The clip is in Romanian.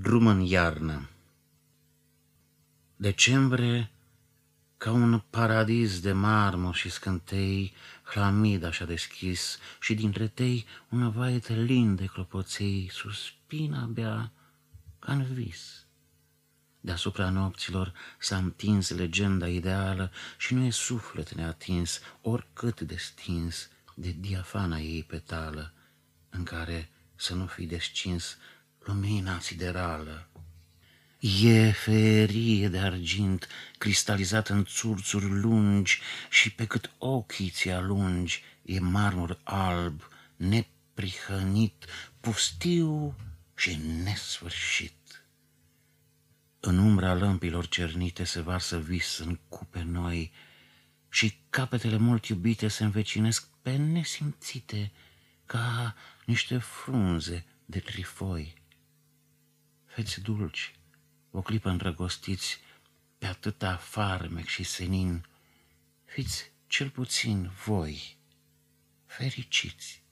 Drum în iarnă Decembrie, ca un paradis de marmur și scântei, Hlamida și-a deschis și dintre tei un vaete lin de clopoței, Suspina abia ca în vis. Deasupra nopților s-a întins legenda ideală și nu e suflet neatins, oricât de stins, de diafana ei petală, în care să nu fi descins lumina siderală. E ferie de argint, cristalizat în țurțuri lungi și pe cât ochii ți alungi, e marmur alb, neprihănit, pustiu și nesfârșit. În umbra lămpilor cernite se varsă vis în cupe noi și capetele mult iubite se învecinesc pe nesimțite ca niște frunze de trifoi. Feți dulci, o clipă îndrăgostiți pe atâta farmec și senin, fiți cel puțin voi fericiți.